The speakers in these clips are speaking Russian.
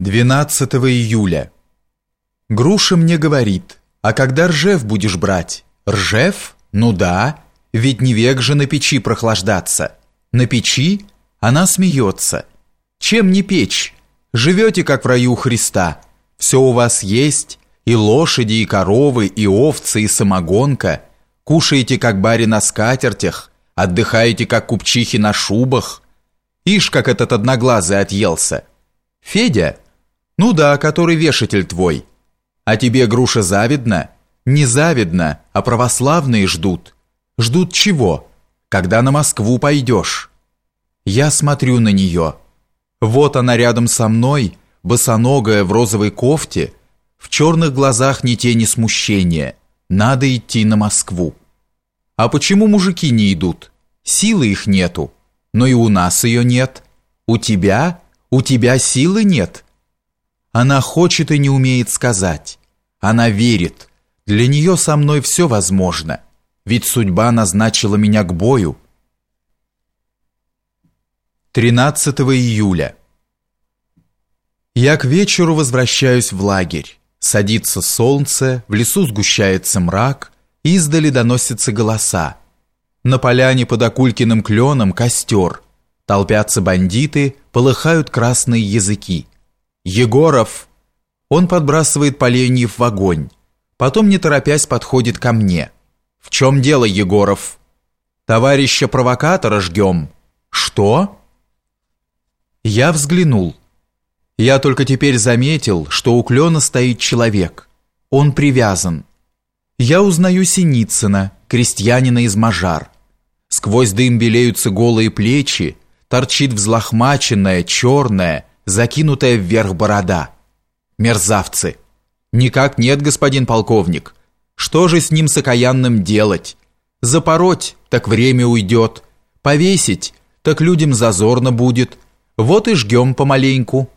12 июля. Груша мне говорит, а когда ржев будешь брать? Ржев? Ну да, ведь не век же на печи прохлаждаться. На печи? Она смеется. Чем не печь? Живете, как в раю Христа. Все у вас есть, и лошади, и коровы, и овцы, и самогонка. Кушаете, как барин на скатертях, отдыхаете, как купчихи на шубах. Ишь, как этот одноглазый отъелся. Федя – ну да, который вешатель твой. А тебе, груша, завидно? Не завидно, а православные ждут. Ждут чего? Когда на Москву пойдешь? Я смотрю на нее. Вот она рядом со мной, босоногая в розовой кофте, в черных глазах ни тени смущения. Надо идти на Москву. А почему мужики не идут? Силы их нету. Но и у нас ее нет. У тебя? У тебя силы нет?» Она хочет и не умеет сказать. Она верит. Для нее со мной все возможно. Ведь судьба назначила меня к бою. 13 июля. Я к вечеру возвращаюсь в лагерь. Садится солнце, в лесу сгущается мрак, издали доносятся голоса. На поляне под Акулькиным кленом костер. Толпятся бандиты, полыхают красные языки. «Егоров!» Он подбрасывает поленьев в огонь. Потом, не торопясь, подходит ко мне. «В чем дело, Егоров?» «Товарища провокатора жгем». «Что?» Я взглянул. Я только теперь заметил, что у клена стоит человек. Он привязан. Я узнаю Синицына, крестьянина из Мажар. Сквозь дым белеются голые плечи, торчит взлохмаченная, черная, закинутая вверх борода. Мерзавцы! Никак нет, господин полковник. Что же с ним с окаянным делать? Запороть, так время уйдет. Повесить, так людям зазорно будет. Вот и жгем помаленьку.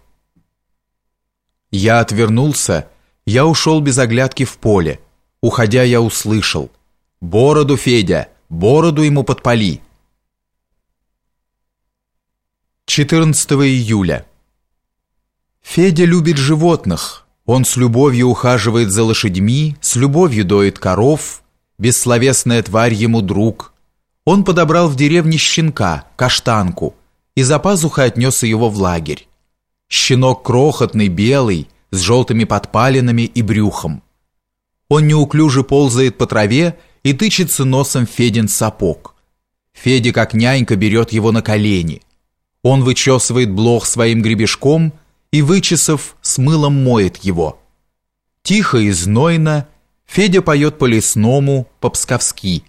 Я отвернулся, я ушел без оглядки в поле. Уходя, я услышал. «Бороду, Федя, бороду ему подпали». 14 июля. Федя любит животных. Он с любовью ухаживает за лошадьми, с любовью доит коров. Бессловесная тварь ему друг. Он подобрал в деревне щенка, каштанку, и за пазухой отнес его в лагерь. Щенок крохотный, белый, с желтыми подпалинами и брюхом. Он неуклюже ползает по траве и тычется носом Федин сапог. Федя, как нянька, берет его на колени. Он вычесывает блох своим гребешком – и, вычесав, с мылом моет его. Тихо и знойно Федя поет по-лесному, по-псковски.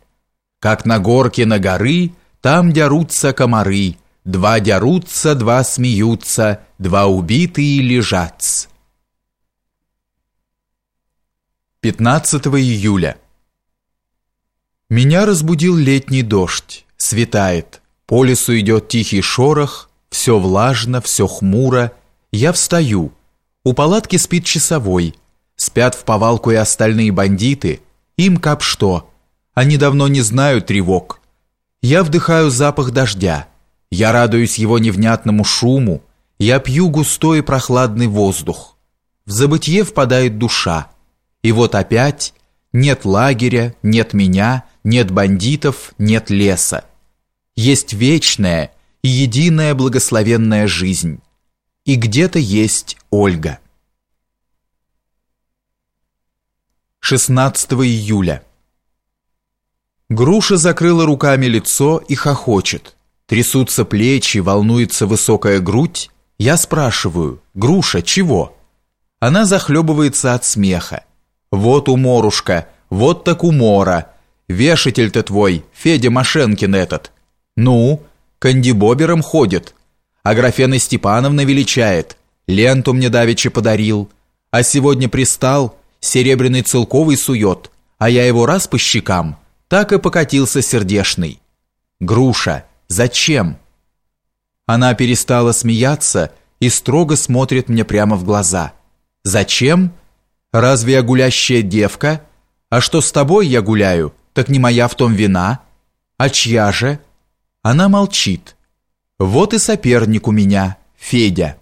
Как на горке на горы, там дерутся комары, Два дерутся, два смеются, два убитые лежат. 15 июля. Меня разбудил летний дождь. Светает. По лесу идет тихий шорох, все влажно, все хмуро, я встаю. У палатки спит часовой. Спят в повалку и остальные бандиты. Им кап что. Они давно не знают тревог. Я вдыхаю запах дождя. Я радуюсь его невнятному шуму. Я пью густой и прохладный воздух. В забытье впадает душа. И вот опять нет лагеря, нет меня, нет бандитов, нет леса. Есть вечная и единая благословенная жизнь и где-то есть Ольга. 16 июля. Груша закрыла руками лицо и хохочет. Трясутся плечи, волнуется высокая грудь. Я спрашиваю, Груша, чего? Она захлебывается от смеха. Вот уморушка, вот так умора. Вешатель-то твой, Федя Машенкин этот. Ну, кандибобером ходит, Аграфена Степановна величает, ленту мне давеча подарил, а сегодня пристал, серебряный целковый сует, а я его раз по щекам, так и покатился сердешный. Груша, зачем? Она перестала смеяться и строго смотрит мне прямо в глаза. Зачем? Разве я гулящая девка? А что с тобой я гуляю, так не моя в том вина? А чья же? Она молчит. Вот и соперник у меня, Федя.